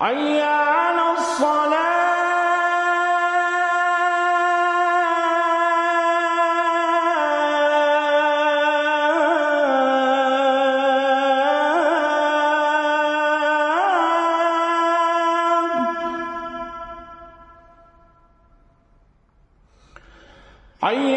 حي على الصلاة. حي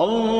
الفلاح الله